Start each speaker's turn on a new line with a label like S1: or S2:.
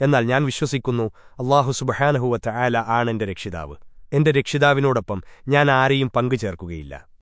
S1: എന്നാൽ ഞാൻ വിശ്വസിക്കുന്നു അള്ളാഹു സുബഹാനഹുവറ്റ ആല ആണെന്റെ രക്ഷിതാവ്. എന്റെ രക്ഷിതാവിനോടൊപ്പം ഞാൻ ആരെയും പങ്കുചേർക്കുകയില്ല.